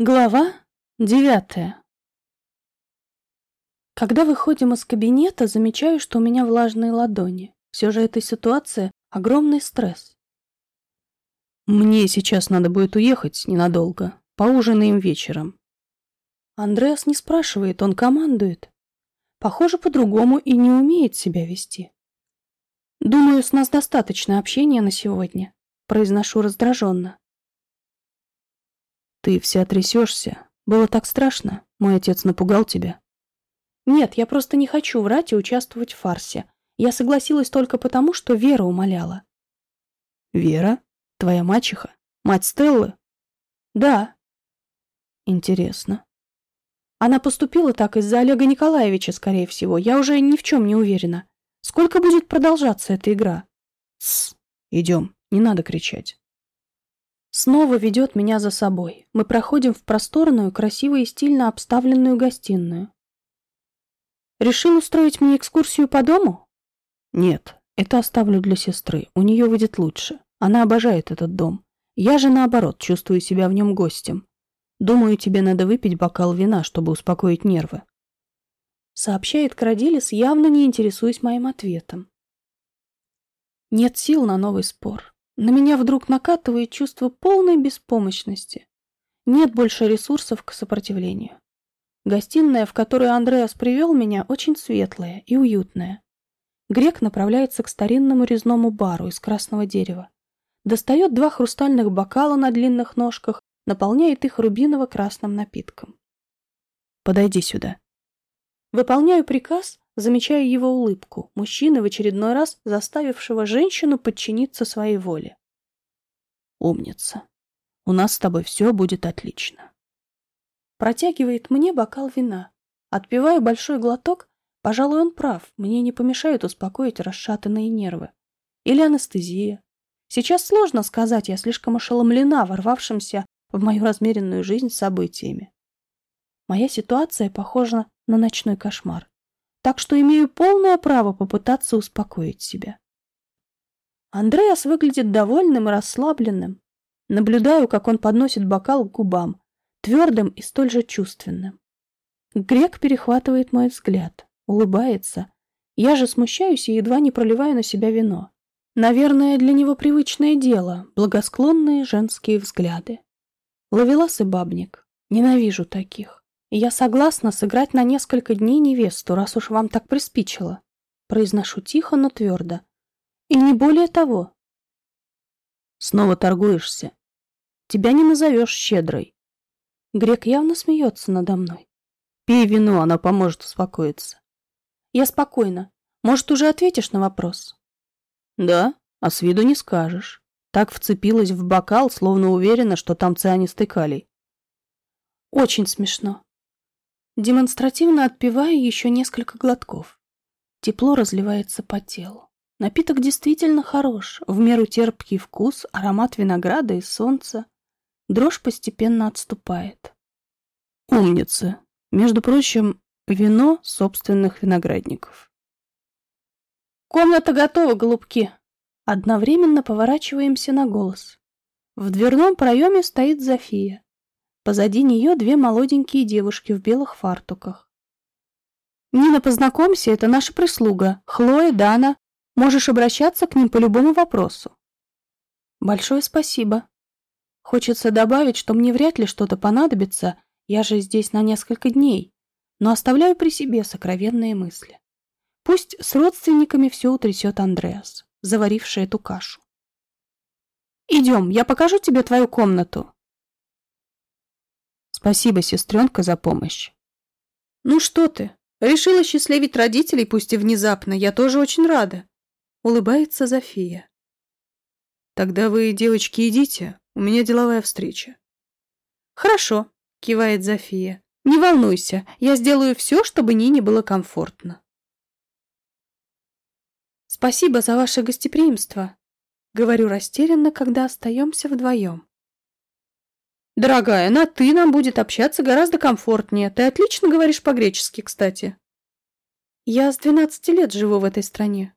Глава девятая Когда выходим из кабинета, замечаю, что у меня влажные ладони. Все же эта ситуация — огромный стресс. Мне сейчас надо будет уехать ненадолго. Поужинаем вечером. Андреас не спрашивает, он командует. Похоже, по-другому и не умеет себя вести. Думаю, с нас достаточно общения на сегодня. Произношу раздраженно. Ты вся трясешься. Было так страшно. Мой отец напугал тебя. Нет, я просто не хочу врать и участвовать в фарсе. Я согласилась только потому, что Вера умоляла. Вера? Твоя мачеха? Мать Стеллы? Да. Интересно. Она поступила так из-за Олега Николаевича, скорее всего. Я уже ни в чем не уверена. Сколько будет продолжаться эта игра? Тсс, идем, не надо кричать. Снова ведет меня за собой. Мы проходим в просторную, красиво и стильно обставленную гостиную. Решил устроить мне экскурсию по дому? Нет, это оставлю для сестры. У нее выйдет лучше. Она обожает этот дом. Я же, наоборот, чувствую себя в нем гостем. Думаю, тебе надо выпить бокал вина, чтобы успокоить нервы. Сообщает Крадилис, явно не интересуясь моим ответом. Нет сил на новый спор. На меня вдруг накатывает чувство полной беспомощности. Нет больше ресурсов к сопротивлению. Гостиная, в которую Андреас привел меня, очень светлая и уютная. Грек направляется к старинному резному бару из красного дерева достает два хрустальных бокала на длинных ножках, наполняет их рубиново-красным напитком. «Подойди сюда». Выполняю приказ, замечая его улыбку, мужчины в очередной раз заставившего женщину подчиниться своей воле. «Умница. У нас с тобой все будет отлично». Протягивает мне бокал вина. Отпиваю большой глоток. Пожалуй, он прав. Мне не помешает успокоить расшатанные нервы. Или анестезия. Сейчас сложно сказать, я слишком ошеломлена ворвавшимся в мою размеренную жизнь событиями. Моя ситуация похожа на ночной кошмар, так что имею полное право попытаться успокоить себя. Андреас выглядит довольным и расслабленным. Наблюдаю, как он подносит бокал к губам, твердым и столь же чувственным. Грек перехватывает мой взгляд, улыбается. Я же смущаюсь и едва не проливаю на себя вино. Наверное, для него привычное дело — благосклонные женские взгляды. Ловелас и бабник. Ненавижу таких. Я согласна сыграть на несколько дней невесту, раз уж вам так приспичило. Произношу тихо, но твердо. И не более того. Снова торгуешься. Тебя не назовешь щедрой. Грек явно смеется надо мной. Пей вино, оно поможет успокоиться. Я спокойна. Может, уже ответишь на вопрос? Да, а с виду не скажешь. Так вцепилась в бокал, словно уверена, что там цианистый калий. Очень смешно. Демонстративно отпиваю еще несколько глотков. Тепло разливается по телу. Напиток действительно хорош, в меру терпкий вкус, аромат винограда и солнца. Дрожь постепенно отступает. Умница. Между прочим, вино собственных виноградников. «Комната готова, голубки!» Одновременно поворачиваемся на голос. В дверном проеме стоит Зофия. Позади нее две молоденькие девушки в белых фартуках. «Нина, познакомься, это наша прислуга. Хлоя, Дана. Можешь обращаться к ним по любому вопросу». «Большое спасибо. Хочется добавить, что мне вряд ли что-то понадобится, я же здесь на несколько дней, но оставляю при себе сокровенные мысли». Пусть с родственниками все утрясет Андреас, заваривший эту кашу. «Идем, я покажу тебе твою комнату». «Спасибо, сестренка, за помощь». «Ну что ты, решила счастливить родителей, пусть и внезапно, я тоже очень рада», — улыбается Зофия. «Тогда вы, девочки, идите, у меня деловая встреча». «Хорошо», — кивает Зофия. «Не волнуйся, я сделаю все, чтобы Нине было комфортно». «Спасибо за ваше гостеприимство», — говорю растерянно, когда остаемся вдвоем. «Дорогая, на «ты» нам будет общаться гораздо комфортнее. Ты отлично говоришь по-гречески, кстати». «Я с двенадцати лет живу в этой стране».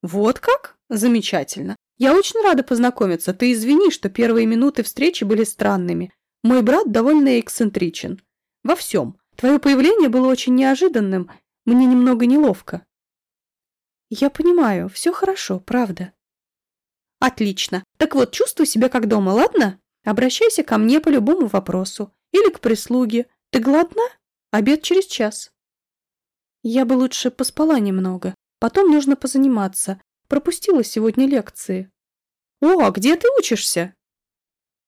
«Вот как? Замечательно. Я очень рада познакомиться. Ты извини, что первые минуты встречи были странными. Мой брат довольно эксцентричен. Во всем. Твое появление было очень неожиданным. Мне немного неловко. Я понимаю, все хорошо, правда. Отлично. Так вот, чувствуй себя как дома, ладно? Обращайся ко мне по любому вопросу. Или к прислуге. Ты голодна? Обед через час. Я бы лучше поспала немного. Потом нужно позаниматься. Пропустила сегодня лекции. О, а где ты учишься?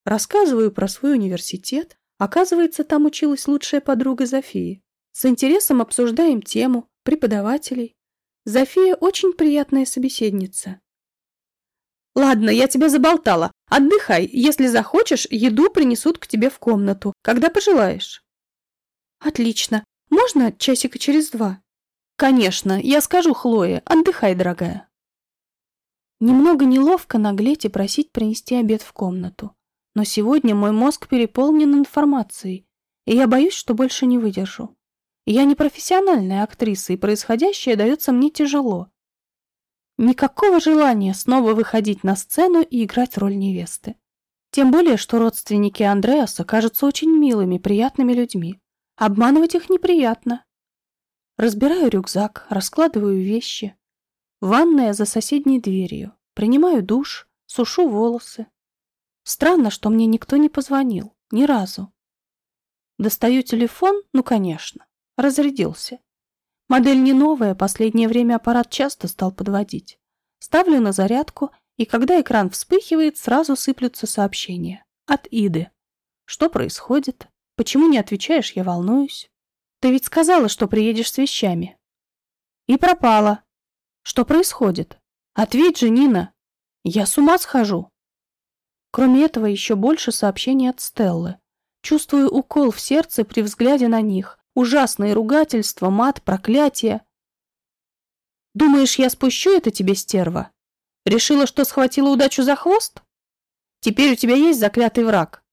Рассказываю про свой университет. Оказывается, там училась лучшая подруга Зофии. С интересом обсуждаем тему, преподавателей. Зофия очень приятная собеседница. Ладно, я тебя заболтала. Отдыхай. Если захочешь, еду принесут к тебе в комнату, когда пожелаешь. Отлично. Можно часика через два? Конечно, я скажу Хлое. Отдыхай, дорогая. Немного неловко наглеть и просить принести обед в комнату. Но сегодня мой мозг переполнен информацией, и я боюсь, что больше не выдержу. Я не профессиональная актриса, и происходящее дается мне тяжело. Никакого желания снова выходить на сцену и играть роль невесты. Тем более, что родственники Андреаса кажутся очень милыми, приятными людьми. Обманывать их неприятно. Разбираю рюкзак, раскладываю вещи. Ванная за соседней дверью. Принимаю душ, сушу волосы. Странно, что мне никто не позвонил. Ни разу. Достаю телефон, ну, конечно. Разрядился. Модель не новая, последнее время аппарат часто стал подводить. Ставлю на зарядку, и когда экран вспыхивает, сразу сыплются сообщения. От Иды. Что происходит? Почему не отвечаешь, я волнуюсь. Ты ведь сказала, что приедешь с вещами. И пропала. Что происходит? Ответь же, Нина. Я с ума схожу. Кроме этого, еще больше сообщений от Стеллы. Чувствую укол в сердце при взгляде на них. Ужасные ругательства, мат, проклятие. Думаешь, я спущу это тебе, стерва? Решила, что схватила удачу за хвост? Теперь у тебя есть заклятый враг.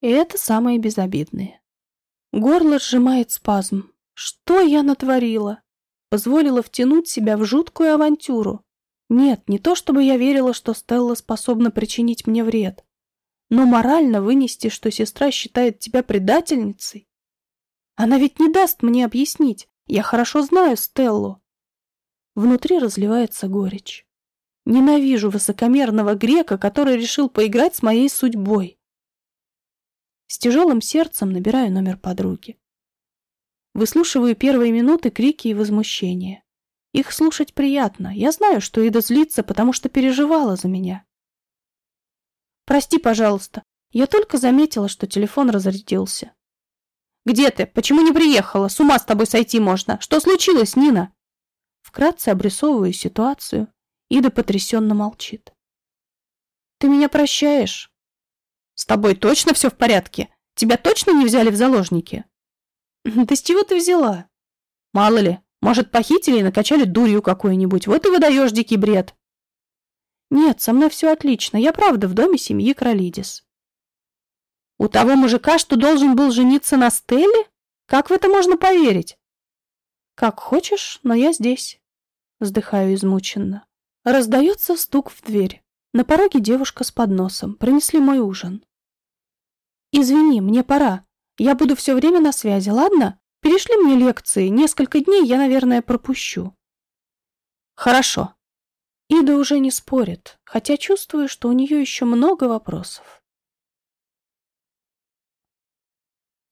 И это самое безобидное. Горло сжимает спазм. Что я натворила? Позволила втянуть себя в жуткую авантюру. Нет, не то чтобы я верила, что Стелла способна причинить мне вред. Но морально вынести, что сестра считает тебя предательницей, она ведь не даст мне объяснить. Я хорошо знаю Стеллу. Внутри разливается горечь. Ненавижу высокомерного грека, который решил поиграть с моей судьбой. С тяжелым сердцем набираю номер подруги. Выслушиваю первые минуты крики и возмущения. Их слушать приятно. Я знаю, что Ида злится, потому что переживала за меня. Прости, пожалуйста. Я только заметила, что телефон разрядился. Где ты? Почему не приехала? С ума с тобой сойти можно. Что случилось, Нина?» Вкратце обрисовываю ситуацию. Ида потрясенно молчит. «Ты меня прощаешь?» «С тобой точно все в порядке? Тебя точно не взяли в заложники?» «Да с чего ты взяла?» «Мало ли, может, похитили и накачали дурью какой-нибудь. Вот и выдаешь дикий бред». «Нет, со мной все отлично. Я правда в доме семьи Кролидис». У того мужика, что должен был жениться на Стелле? Как в это можно поверить? Как хочешь, но я здесь. Вздыхаю измученно. Раздается стук в дверь. На пороге девушка с подносом. Принесли мой ужин. Извини, мне пора. Я буду все время на связи, ладно? Перешли мне лекции. Несколько дней я, наверное, пропущу. Хорошо. Ида уже не спорит, хотя чувствую, что у нее еще много вопросов.